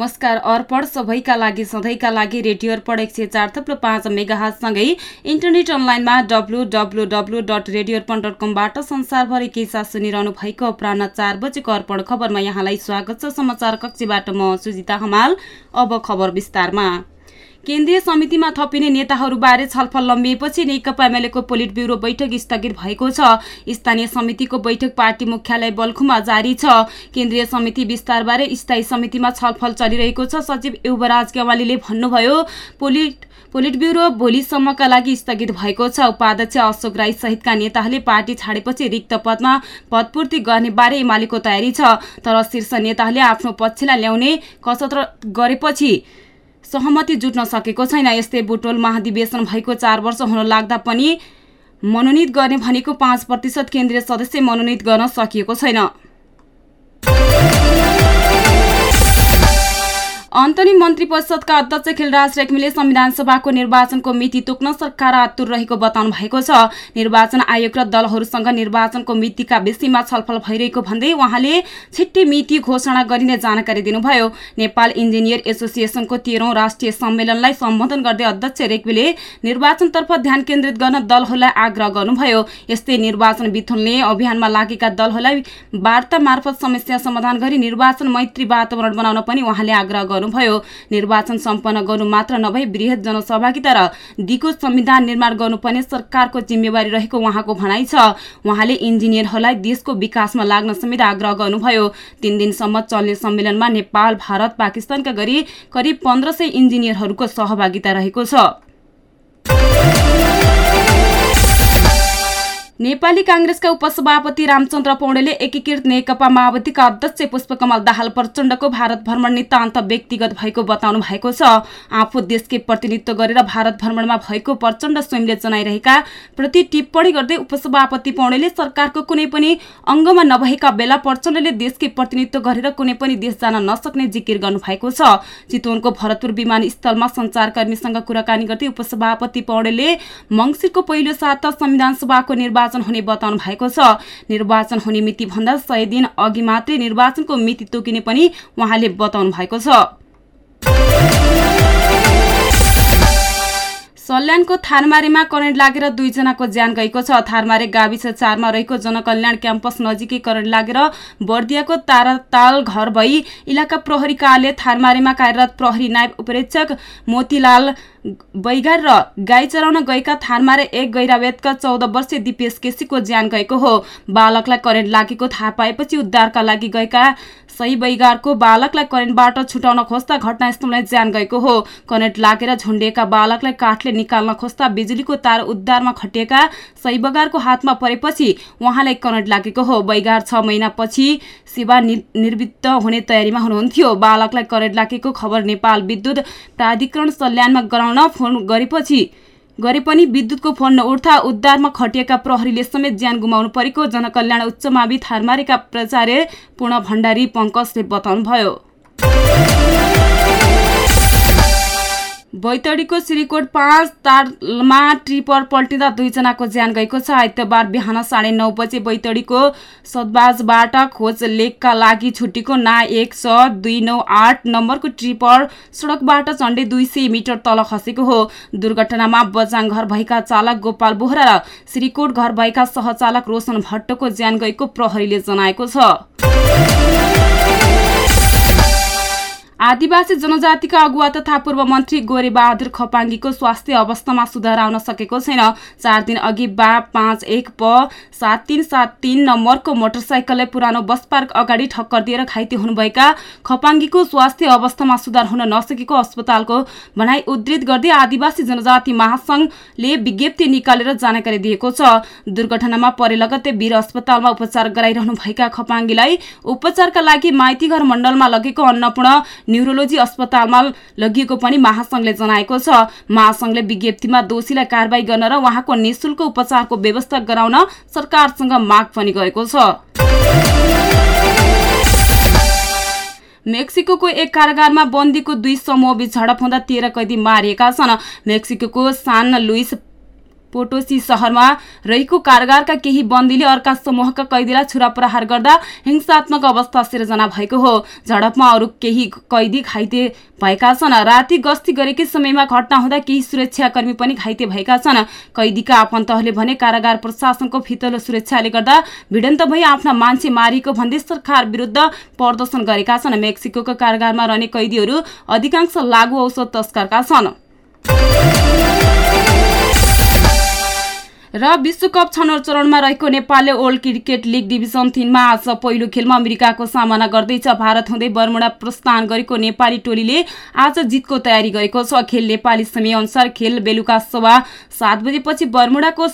नमस्कार अर्पण सबैका लागि सधैँका लागि रेडियो अर्पण एक सय चार थप्लो पाँच मेगाहातसँगै इन्टरनेट अनलाइनमा W W W dot radio Arpan dot कमबाट संसारभरि के साथ सुनिरहनु भएको अपराह चार बजेको अर्पण खबरमा यहाँलाई स्वागत छ। समाचार कक्षीबाट म सुजिता हमाल अब खबर विस्तारमा। केन्द्रीय समितिमा थपिने नेताहरूबारे छलफल लम्बिएपछि नेकपा एमएलएको पोलिट ब्युरो बैठक स्थगित भएको छ। स्थानीय समितिको बैठक पार्टी मुख्यालय बल्खुमा जारी छ। केन्द्रीय समिति विस्तारबारे स्थायी समितिमा छलफल चलिरहेको छ। सचिव युवराज गेवालीले भन्नुभयो पोलिट पोलिट ब्युरो भोलिसम्मका लागि स्थगित भएको छ। उपाध्यक्ष अशोक राई सहितका नेताहरूले पार्टी छाडेपछि रिक्त पदमा पदपूर्ति गर्ने बारे एमालेको तयारी छ। तर शीर्ष नेताहरूले आफ्नो पक्षलाई ल्याउने कसरत गरेपछि सहमति जुट्न सकेको छैन। यस्तै बुटोल महाधिवेशन भएको चार वर्ष हुन लाग्दा पनि मनोनित गर्ने भनेको पाँच प्रतिशत केन्द्रीय सदस्य मनोनित गर्न सकिएको छैन। अन्तरिम मन्त्री परिषदका अध्यक्ष खिलराज रेग्मीले संविधान सभाको निर्वाचनको मिति तोक्न सरकार आतुर रहेको बताउनु भएको छ। निर्वाचन आयोग र दलहरूसँग निर्वाचनको मितिका विषयमा छलफल भइरहेको भन्दै उहाँले छिट्टै मिति घोषणा गरिने जानकारी दिनुभयो। नेपाल इन्जिनियर एसोसिएसनको तेह्रौं राष्ट्रिय सम्मेलनलाई सम्बोधन गर्दै अध्यक्ष रेग्मीले निर्वाचनतर्फ ध्यान केन्द्रित गर्न दलहरूलाई आग्रह गर्नुभयो। यस्तै निर्वाचन बिथुल्ने अभियानमा लागेका दलहरूलाई वार्ता मार्फत समस्या समाधान गरी निर्वाचन मैत्री वातावरण बनाउन पनि उहाँले आग्रह गर्नुभयो। निर्वाचन सम्पन्न गर्नु मात्र नभई वृहत जनसहभागिता र दिगो संविधान निर्माण गर्नुपर्ने सरकारको जिम्मेवारी रहेको उहाँको भनाइ छ। उहाँले इन्जिनियरहरूलाई देशको विकासमा लाग्न समेत आग्रह गर्नुभयो। तीन दिनसम्म चल्ने सम्मेलनमा नेपाल भारत पाकिस्तानका गरी करिब पन्ध्र सय इन्जिनियरहरूको सहभागिता रहेको छ। नेपाली काङ्ग्रेसका उपसभापति रामचन्द्र पौडेलले एकीकृत नेकपा माओवादीका अध्यक्ष पुष्पकमल दाहाल प्रचण्डको भारत भ्रमण नितान्त व्यक्तिगत भएको बताउनु भएको छ। आफू देशकै प्रतिनिधित्व गरेर भारत भ्रमणमा भएको प्रचण्ड स्वयंले जनाइरहेका प्रति टिप्पणी गर्दै उपसभापति पौडेलले सरकारको कुनै पनि अङ्गमा नभएका बेला प्रचण्डले देशकै प्रतिनिधित्व गरेर कुनै पनि देश जान नसक्ने जिकिर गर्नुभएको छ। चितवनको भरतपुर विमानस्थलमा सञ्चारकर्मीसँग कुराकानी गर्दै उपसभापति पौडेलले मङ्सिरको पहिलो साता संविधान सभाको निर्वाचन हुने बताउनु भएको छ। निर्वाचन हुने मिति भन्दा सय दिन अघि मात्रै निर्वाचनको मिति तोकिने पनि उहाँले बताउनु भएको छ। सल्यानको थारमारेमा करेन्ट लागेर दुईजनाको ज्यान गएको छ। थारमारे गाविस चारमा रहेको जनकल्याण क्याम्पस नजिकै करेन्ट लागेर बर्दियाको ताराताल घर भई इलाका प्रहरी कार्यालय थारमारेमा कार्यरत प्रहरी नायब उपरीक्षक मोतीलाल बैगार र गाई चराउन गएका थानमारे एक गैरावेदका चौध वर्षीय दिपेश केसीको ज्यान गएको हो। बालकलाई करेन्ट लागेको थाहा पाएपछि उद्धारका लागि गएका सही बैगारको बालकलाई करेन्टबाट छुटाउन खोज्दा घटनास्थलमै ज्यान गएको हो। करेन्ट लागेर झुन्डिएका बालकलाई काठले निकाल्न खोज्दा बिजुलीको तार उद्धारमा खटिएका सही बगारको हातमा परेपछि उहाँलाई करेन्ट लागेको हो। बैगार छ महिनापछि सेवा निर्वृत्त हुने तयारीमा हुनुहुन्थ्यो। बालकलाई करेन्ट लागेको खबर नेपाल विद्युत प्राधिकरण सल्यानमा गराउन फोन गरेपछि गरे पनि विद्युतको फोन नउठ्दा उद्धारमा खटिएका प्रहरीले समेत ज्यान गुमाउनु परेको जनकल्याण उच्च मावि थारमारेका प्राचार्य पूर्ण भण्डारी पङ्कजले बताउनुभयो। बैतडीको श्रीकोट पाँच तालमा ट्रिपर पल्टिँदा दुईजनाको ज्यान गएको छ। आइतबार बिहान साढे नौ बजे बैतडीको सदबाजबाट खोज लेकका लागि छुट्टीको ना एक छ दुई नौ आठ नम्बरको ट्रिपर सडकबाट झन्डै दुई सय मिटर तल खसेको हो। दुर्घटनामा बजाङ घर भएका चालक गोपाल बोहरा र श्रीकोट घर भएका सहचालक रोशन भट्टको ज्यान गएको प्रहरीले जनाएको छ। आदिवासी जनजातिका अगुवा तथा पूर्व मन्त्री गोरे बहादुर खपाङ्गीको स्वास्थ्य अवस्थामा सुधार आउन सकेको छैन। चार दिन अघि बा पाँच एक प सात तिन सात तिन नम्बरको मोटरसाइकललाई पुरानो बस पार्क अगाडि ठक्कर दिएर घाइते हुनुभएका खपाङ्गीको स्वास्थ्य अवस्थामा सुधार हुन नसकेको अस्पतालको भनाई उद्धृत गर्दै आदिवासी जनजाति महासंघले विज्ञप्ति निकालेर जानकारी दिएको छ। दुर्घटनामा परे लगत्तै वीर अस्पतालमा उपचार गराइरहनुभएका खपाङ्गीलाई उपचारका लागि माइतीघर मण्डलमा लगेको अन्नपूर्ण न्युरोलोजी अस्पतालमा लगिएको पनि महासंघले जनाएको छ। महासंघले विज्ञप्तिमा दोषीलाई कारवाही गर्न र उहाँको निशुल्क उपचारको व्यवस्था गराउन सरकारसँग माग पनि गरेको छ। मेक्सिको एक कारागारमा बन्दीको दुई समूहबीच झडप हुँदा तेह्र कैदी मारिएका छन्। मेक्सिको सान लुइस पोटोसी सहरमा रहेको कारागारका केही बन्दीले अर्का समूहका कैदीलाई छुरा प्रहार गर्दा हिंसात्मक अवस्था सिर्जना भएको हो। झडपमा अरू केही कैदी घाइते भएका छन्। राति गस्ती गरेकै समयमा घटना हुँदा केही सुरक्षाकर्मी पनि घाइते भएका छन्। कैदीका आफन्तहरूले भने कारागार प्रशासनको फितलो सुरक्षाले गर्दा भिडन्त भई आफ्ना मान्छे मारिएको भन्दै सरकार विरुद्ध प्रदर्शन गरेका छन्। मेक्सिको कारागारमा रहने कैदीहरू अधिकांश लागु औषध तस्करका छन्। र विश्वकप छनौट चरणमा रहेको नेपालले ओल्ड क्रिकेट लिग डिभिजन तिनमा आज पहिलो खेलमा अमेरिकाको सामना गर्दैछ। भारत हुँदै बर्मुडा प्रस्थान गरेको नेपाली टोलीले आज जितको तयारी गरेको छ। खेल नेपाली समयअनुसार खेल बेलुका सभा सात बजेपछि बर्मुडाको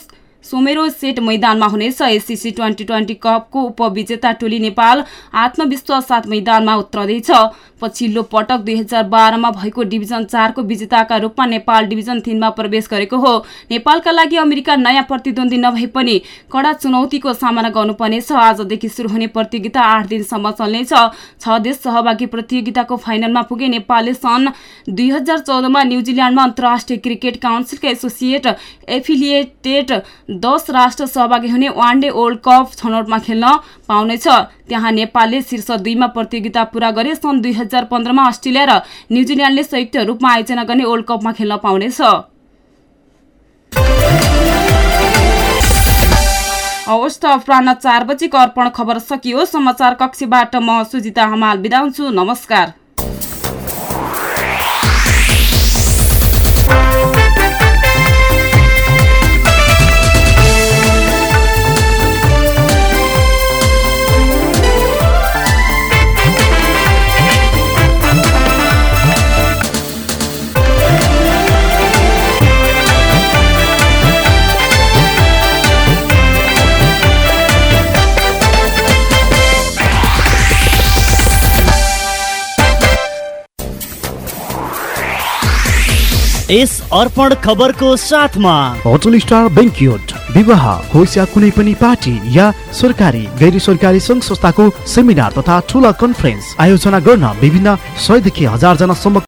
सोमेरो सेट मैदानमा हुनेछ एसिसी ट्वेन्टी ट्वेन्टी कपको उपविजेता टोली नेपाल आत्मविश्वास साथ मैदानमा उत्रँदैछ पछिल्लो पटक दुई हजार बाह्रमा भएको डिभिजन चारको विजेताका रूपमा नेपाल डिभिजन तिनमा प्रवेश गरेको हो। नेपालका लागि अमेरिका नयाँ प्रतिद्वन्दी नभए पनि कडा चुनौतीको सामना गर्नुपर्नेछ। आजदेखि सुरु हुने प्रतियोगिता आठ दिनसम्म चल्नेछ। छ देश सहभागी प्रतियोगिताको फाइनलमा पुगे नेपालले सन् दुई हजार चौधमा न्युजिल्यान्डमा अन्तर्राष्ट्रिय क्रिकेट काउन्सिलका एसोसिएट एफिलिएटेड दस राष्ट्र सहभागी हुने वान डे वर्ल्ड कप छनौटमा खेल्न पाउनेछ। त्यहाँ नेपालले शीर्ष दुईमा प्रतियोगिता पूरा गरे सन् दुई हजार पन्ध्रमा अस्ट्रेलिया र न्युजिल्यान्डले संयुक्त रूपमा आयोजना गर्ने वर्ल्ड कपमा खेल्न पाउनेछ। हवस् त अपराह चार बजीको अर्पण खबर सकियो। समाचार कक्षबाट म सुजिता हमाल बिदा हुन्छु। नमस्कार। यस अर्पण खबरको साथमा। होटल स्टार बेङ्क्युट विवाह होस् या कुनै पनि पार्टी या सरकारी गैर सरकारी सङ्घ संस्थाको सेमिनार तथा ठुला कन्फरेन्स आयोजना गर्न विभिन्न सयदेखि हजार जनासम्म